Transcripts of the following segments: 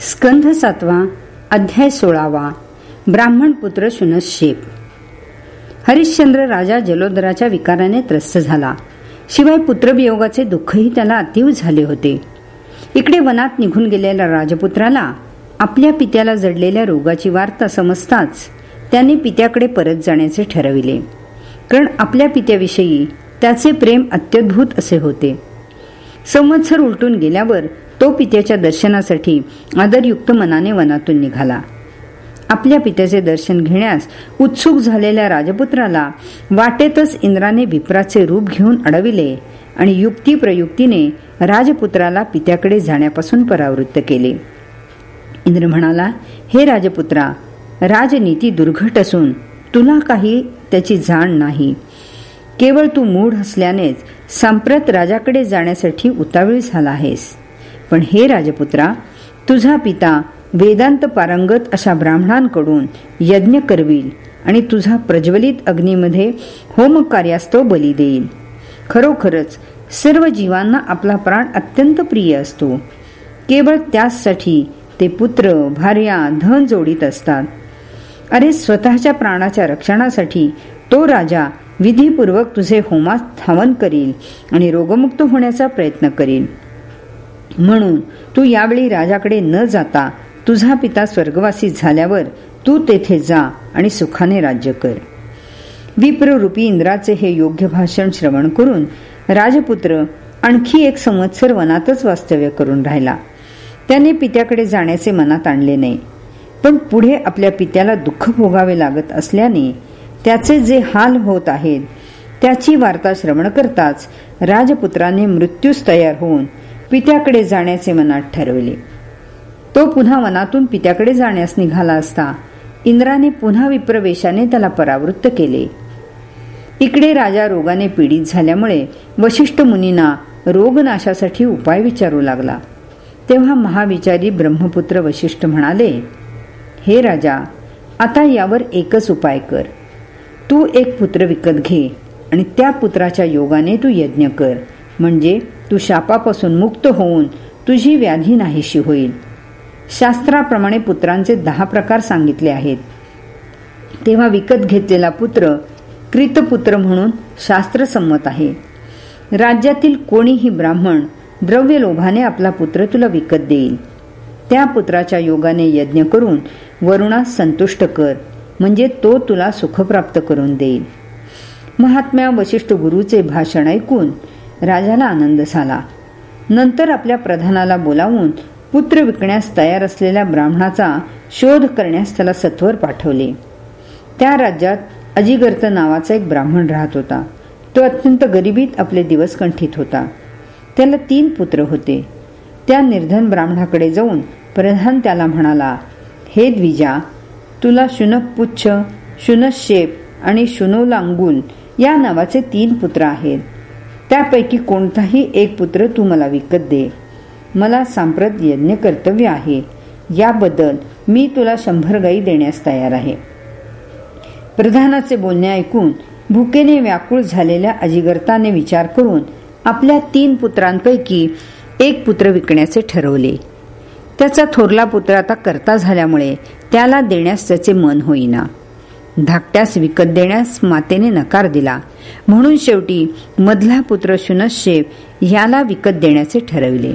स्कंध सातवा अध्याय सोळावा ब्राह्मण पुत्र शुनशेप हरिश्चंद्र राजा जलोदराच्या विकाराने त्रस्त झाला. शिवाय पुत्रवियोगाचे दुःखही त्याला अतीव झाले होते. इकडे वनात निघून गेलेल्या राजपुत्राला आपल्या पित्याला जडलेल्या रोगाची वार्ता समजताच त्याने पित्याकडे परत जाण्याचे ठरविले. कारण आपल्या पित्याविषयी त्याचे प्रेम अत्यद्भूत असे होते. संवत्सर उलटून गेल्यावर तो पित्याच्या दर्शनासाठी आदरयुक्त मनाने वनातून निघाला. आपल्या पित्याचे दर्शन घेण्यास उत्सुक झालेल्या राजपुत्राला वाटेतच इंद्राने विप्राचे रूप घेऊन अडविले आणि युक्ती प्रयुक्तीने राजपुत्राला पित्याकडे जाण्यापासून परावृत्त केले. इंद्र म्हणाला हे राजपुत्रा राजनीती दुर्घट असून तुला काही त्याची जाण नाही. केवळ तू मूढ असल्यानेच संप्रत राजाकडे जाण्यासाठी उतावीळ झाला आहेस. पण हे राजपुत्रा तुझा पिता वेदांत पारंगत अशा ब्राह्मणांकडून यज्ञ करविल आणि तुझा प्रज्वलित अग्नीमध्ये होम कार्यास्तव बली देईल. खरोखरच सर्व जीवांना आपला प्राण अत्यंत प्रिय असतो. केवळ त्यासाठी ते पुत्र भार्या धन जोडीत असतात. अरे स्वतःच्या प्राणाच्या रक्षणासाठी तो राजा विधीपूर्वक तुझे होमात हवन करील आणि रोगमुक्त होण्याचा प्रयत्न करील. म्हणून तू यावेळी राजाकडे न जाता तुझा पिता स्वर्गवासी झाल्यावर तू तेथे जा आणि सुखाने राज्य कर. विप्ररूपी इंद्राचे हे योग्य भाषण श्रवण करून राजपुत्र आणखी एक संवत्सर वनातच वास्तव्य करून राहिला. त्याने पित्याकडे जाण्याचे मनात आणले नाही. पण पुढे आपल्या पित्याला दुःख भोगावे लागत असल्याने त्याचे जे हाल होत आहेत त्याची वार्ता श्रवण करताच राजपुत्राने मृत्यूस तयार होऊन पित्याकडे जाण्याचे मनात ठरवले. तो पुन्हा वनातून पित्याकडे जाण्यास निघाला असता इंद्राने पुन्हा विप्रवेशाने त्याला परावृत्त केले. इकडे राजा रोगाने पीडित झाल्यामुळे वशिष्ठ मुनींना रोगनाशासाठी उपाय विचारू लागला. तेव्हा महाविचारी ब्रह्मपुत्र वशिष्ठ म्हणाले हे राजा आता यावर एकच उपाय कर. तू एक पुत्र विकत घे आणि त्या पुत्राच्या योगाने तू यज्ञ कर. म्हणजे तू शापापासून मुक्त होऊन तुझी व्याधी नाहीशी होईल. शास्त्राप्रमाणे पुत्रांचे दहा प्रकार सांगितले आहेत. तेव्हा विकत घेतलेला पुत्र कृतपुत्र म्हणून शास्त्रसंमत आहे. राज्यातील कोणीही ब्राह्मण द्रव्य लोभाने आपला पुत्र तुला विकत देईल. त्या पुत्राच्या योगाने यज्ञ करून वरुणास संतुष्ट कर म्हणजे तो तुला सुखप्राप्त करून देईल. महात्म्या वशिष्ठ गुरुचे भाषण ऐकून राजाला आनंद झाला. नंतर आपल्या प्रधानाला बोलावून पुत्र विकण्यास तयार असलेल्या ब्राह्मणाचा शोध करण्यास त्याला सत्वर पाठवले. त्या राज्यात अजिगर्त नावाचा एक ब्राह्मण राहत होता. तो अत्यंत गरिबीत आपले दिवस कंठित होता. त्याला तीन पुत्र होते. त्या निर्धन ब्राह्मणाकडे जाऊन प्रधान त्याला म्हणाला हे द्विजा तुला शुनपुच्छ शुनशेप आणि शुनोलांगुल या नावाचे तीन पुत्र आहेत. त्यापैकी कोणताही एक पुत्र तू मला विकत दे. मला सांप्रत यज्ञ कर्तव्य आहे. याबद्दल मी तुला शंभर गाई देण्यास तयार आहे. प्रधानाचे बोलणे ऐकून भुकेने व्याकुळ झालेल्या अजिगर्ताने विचार करून आपल्या तीन पुत्रांपैकी एक पुत्र विकण्याचे ठरवले. त्याचा थोरला पुत्र आता करता झाल्यामुळे त्याला देण्यास त्याचे मन होईना. धाकट्यास विकत देण्यास मातेने नकार दिला. म्हणून शेवटी मधला पुत्र शुनशेप याला विकत देण्याचे ठरविले.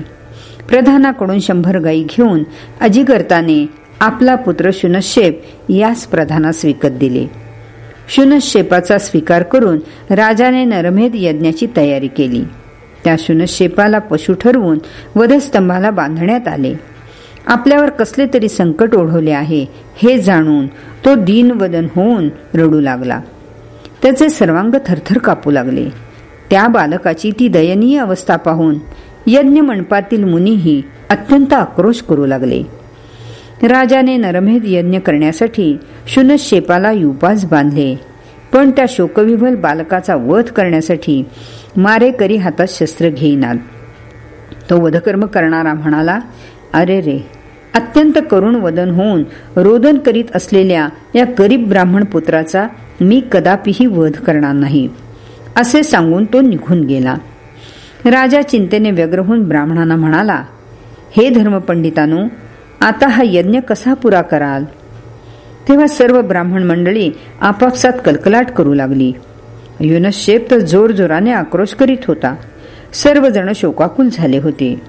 प्रधानाकडून शंभर गाई घेऊन अजिगर्ताने आपला पुत्र शुनशेप यास प्रधानास विकत दिले. शुनशेपाचा स्वीकार करून राजाने नरमेध यज्ञाची तयारी केली. त्या शुनशेपाला पशु ठरवून वधस्तंभाला बांधण्यात आले. आपल्यावर कसले तरी संकट ओढवले आहे हे जाणून तो दीनवदन होऊन रडू लागला. त्याचे सर्वांग थरथर कापू लागले. त्या बालकाची ती दयनीय अवस्था पाहून यज्ञ मंडपातील मुनीही अत्यंत आक्रोश करू लागले. राजाने नरमेध यज्ञ करण्यासाठी शुनशेपाला युपास बांधले. पण त्या शोकविभल बालकाचा वध करण्यासाठी मारेकरी हातात शस्त्र घेईनात. तो वधकर्म करणारा म्हणाला अरे रे अत्यंत करुण वदन होऊन रोदन करीत असलेल्या या गरीब ब्राह्मण पुत्राचा मी कदापिही वध करणार नाही असे सांगून तो निघून गेला. राजा चिंतेने व्यग्र होऊन ब्राह्मणांना म्हणाला हे धर्मपंडितानो आता हा यज्ञ कसा पुरा कराल? तेव्हा सर्व ब्राह्मण मंडळी आपापसात कलकलाट करू लागली. युनशेप तर जोर जोराने आक्रोश करीत होता. सर्वजण शोकाकुल झाले होते.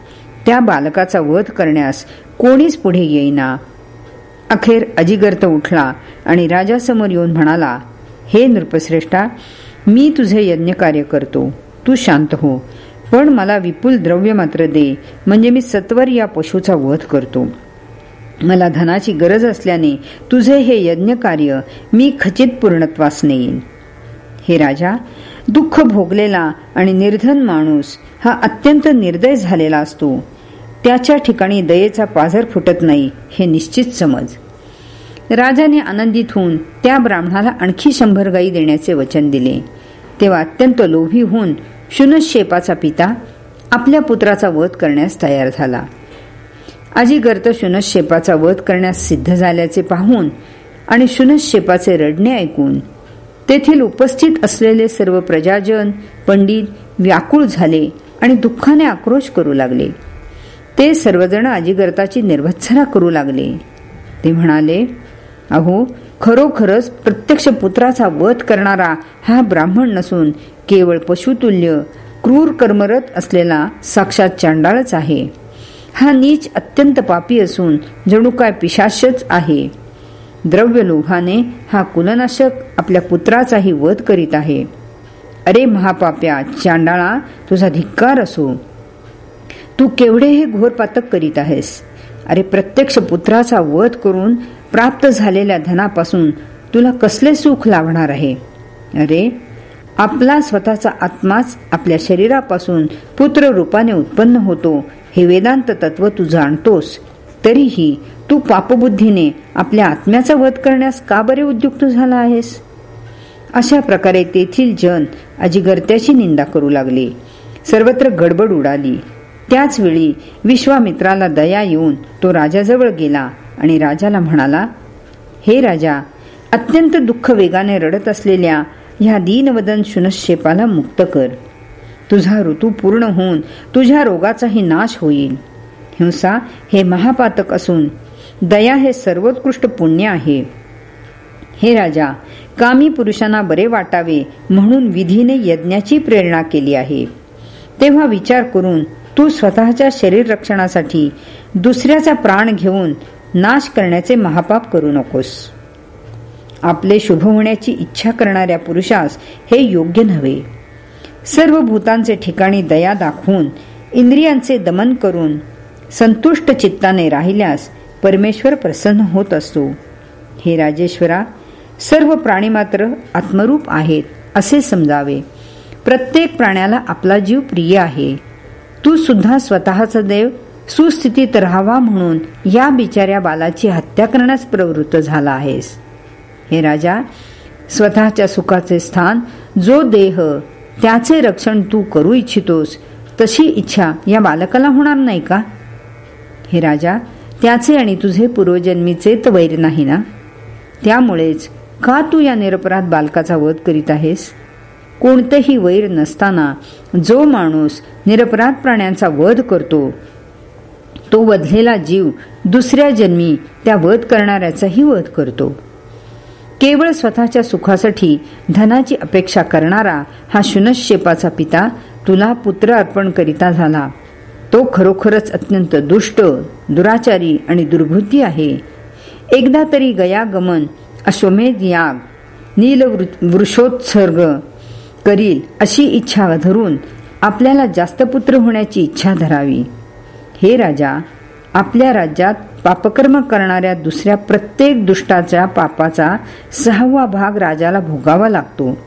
त्या बालकाचा वध करण्यास कोणीच पुढे येईना. अखेर अजिगर्त उठला आणि राजासमोर येऊन म्हणाला हे नृपश्रेष्ठा मी तुझे यज्ञ कार्य करतो. तू शांत हो. पण मला विपुल द्रव्य मात्र दे म्हणजे मी सत्वर या पशुचा वध करतो. मला धनाची गरज असल्याने तुझे हे यज्ञ कार्य मी खचित पूर्णत्वास नेईन. हे राजा दुःख भोगलेला आणि निर्धन माणूस हा अत्यंत निर्दय झालेला असतो. त्याच्या ठिकाणी दयेचा पाझर फुटत नाही हे निश्चित समज. राजाने आनंदित होऊन त्या ब्राह्मणाला आणखी शंभर गायी देण्याचे वचन दिले. तेव्हा अत्यंत लोभी होऊन शुनशेपाचा पिता आपल्या पुत्राचा वध करण्यास तयार झाला. अजिगर्त शुनशेपाचा वध करण्यास सिद्ध झाल्याचे पाहून आणि शुनशेपाचे रडणे ऐकून तेथील उपस्थित असलेले सर्व प्रजाजन पंडित व्याकुळ झाले आणि दुःखाने आक्रोश करू लागले. ते सर्वजण अजिगर्ताची निर्वत्सना करू लागले. ते म्हणाले अहो खरोखरच प्रत्यक्ष पुत्राचा वध करणारा हा ब्राह्मण नसून केवळ पशुतुल्य क्रूर कर्मरत असलेला साक्षात चांडाळच आहे. हा नीच अत्यंत पापी असून जणू काय पिशाशच आहे. द्रव्य लोभाने हा कुलनाशक आपल्या पुत्राचाही वध करीत आहे. अरे महापाप्या चांडाळा तुझा धिक्कार असो. तू केवढे हे घोर पातक करीत आहेस. अरे प्रत्यक्ष पुत्राचा वध करून प्राप्त झालेल्या धनापासून तुला कसले सुख लाभणार आहे? अरे आपला स्वतःचा आत्माच आपल्या शरीरापासून पुत्र रूपाने उत्पन्न होतो हे वेदांत तत्व तू जाणतोस. तरीही तू पापबुद्धीने आपल्या आत्म्याचा वध करण्यास का बरे उद्युक्त झाला आहेस? अशा प्रकारे तेथील जन अजिगर्त्याची निंदा करू लागले. सर्वत्र गडबड उडाली. त्याच वेळी विश्वामित्राला दया येऊन तो राजाजवळ गेला. आणि राजाला म्हणाला हे राजा अत्यंत दुःख वेगाने रडत असलेल्या ह्या दीनवदन शुनशेपाला मुक्त कर. तुझा ऋतू पूर्ण होऊन तुझ्या रोगाचाही नाश होईल. हिंसा हे महापातक असून दया हे सर्वोत्कृष्ट पुण्य आहे. हे राजा कामी पुरुषांना बरे वाटावे म्हणून विधीने यज्ञाची प्रेरणा केली आहे. तेव्हा विचार करून तू स्वतःच्या शरीर रक्षणासाठी दुसऱ्याचा प्राण घेऊन नाश करण्याचे महापाप करू नकोस. आपले शुभ होण्याची इच्छा करणाऱ्या पुरुषास हे योग्य नव्हे. सर्व भूतांचे ठिकाणी दया दाखवून इंद्रियांचे दमन करून संतुष्ट चित्ताने राहिल्यास परमेश्वर प्रसन्न होत असतो. हे राजेश्वरा सर्व प्राणी मात्र आत्मरूप आहेत असे समजावे. प्रत्येक प्राण्याला आपला जीव प्रिय आहे. तू सुद्धा स्वतःचा देव सुस्थितीत राहावा म्हणून या बिचाऱ्या बालाची हत्या करण्यास प्रवृत्त झाला आहेस. हे राजा स्वतःच्या सुखाचे स्थान जो देह त्याचे रक्षण तू करू इच्छितोस तशी इच्छा या बालकाला होणार नाही का? हे राजा त्याचे आणि तुझे पूर्वजन्मीचे तर वैर नाही ना? त्यामुळेच का तू या निरपराध बालकाचा वध करीत आहेस? कोणतेही वैर नसताना जो माणूस निरपराध प्राण्यांचा वध करतो तो वधलेला जीव दुसऱ्या जन्मी त्या वध करणाऱ्याचाही वध करतो. केवळ स्वतःच्या सुखासाठी धनाची अपेक्षा करणारा हा शुनशेपाचा पिता तुला पुत्र अर्पण करिता झाला. तो खरोखरच अत्यंत दुष्ट दुराचारी आणि दुर्बुद्धी आहे. एकदा तरी गयागमन अश्वमेध याग नील वृषोत्सर्ग करील अशी इच्छा धरून आपल्याला जास्त पुत्र होण्याची इच्छा धरावी. हे राजा आपल्या राज्यात पापकर्म करणाऱ्या दुसऱ्या प्रत्येक दुष्टाच्या पापाचा सहावा भाग राजाला भोगावा लागतो.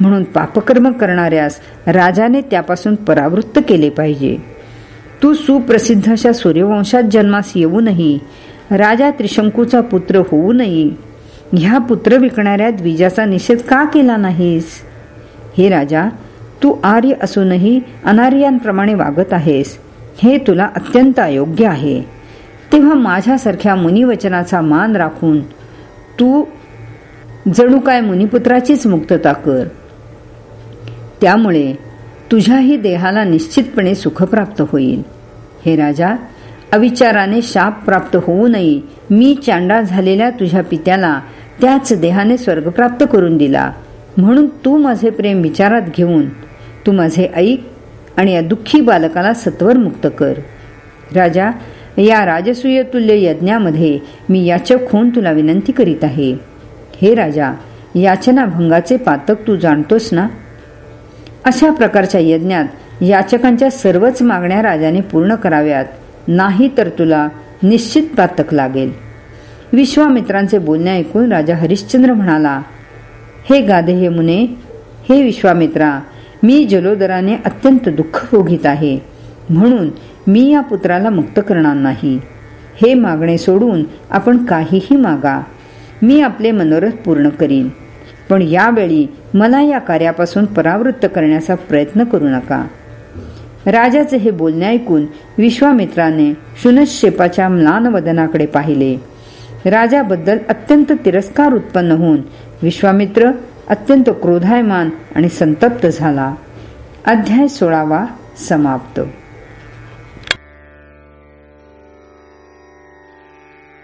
म्हणून पापकर्म करणाऱ्यास राजाने त्यापासून परावृत्त केले पाहिजे. तू सुप्रसिद्ध अशा सूर्यवंशात जन्मास येऊनही राजा त्रिशंकूचा पुत्र होऊ नये ह्या पुत्र विकणाऱ्या द्विजाचा निषेध का केला नाहीस? हे राजा तू आर्य असूनही अनार्यांप्रमाणे वागत आहेस. हे तुला अत्यंत अयोग्य आहे. तेव्हा माझ्यासारख्या मुनिवचनाचा मान राखून तू जणू काय मुनिपुत्राचीच मुक्तता कर. त्यामुळे तुझ्याही देहाला निश्चितपणे सुख प्राप्त होईल. हे राजा अविचाराने शाप प्राप्त होऊ नये. मी चांडा झालेल्या तुझ्या पित्याला त्याच देहाने स्वर्ग प्राप्त करून दिला. म्हणून तू माझे प्रेम विचारात घेऊन तू माझे ऐक आणि या दुःखी बालकाला सत्वर मुक्त कर. राजा या राजसूय तुल्य यज्ञामध्ये मी याचक होऊन तुला विनंती करीत आहे. हे राजा याचना भंगाचे पातक तू जाणतोस ना? अशा प्रकारच्या यज्ञात याचकांच्या सर्वच मागण्या राजाने पूर्ण कराव्यात. नाही तर तुला निश्चित पातक लागेल. विश्वामित्रांचे बोलणे ऐकून राजा हरिश्चंद्र म्हणाला हे गाधे हे मुने हे विश्वामित्रा मी जलोदराने अत्यंत दुःख भोगीत आहे. म्हणून मी या पुत्राला मुक्त करणार नाही. हे मागणे सोडून आपण काहीही मागा. मी आपले मनोरथ पूर्ण करीन. पण यावेळी मला या कार्यापासून परावृत्त करण्याचा प्रयत्न करू नका. राजाचे हे बोलणे ऐकून विश्वामित्राने शुनशेपाच्या म्लानवदनाकडे पाहिले. राजाबद्दल अत्यंत तिरस्कार उत्पन्न होऊन विश्वामित्र अत्यंत क्रोधायमान आणि संतप्त झाला. अध्याय सोळावा समाप्त.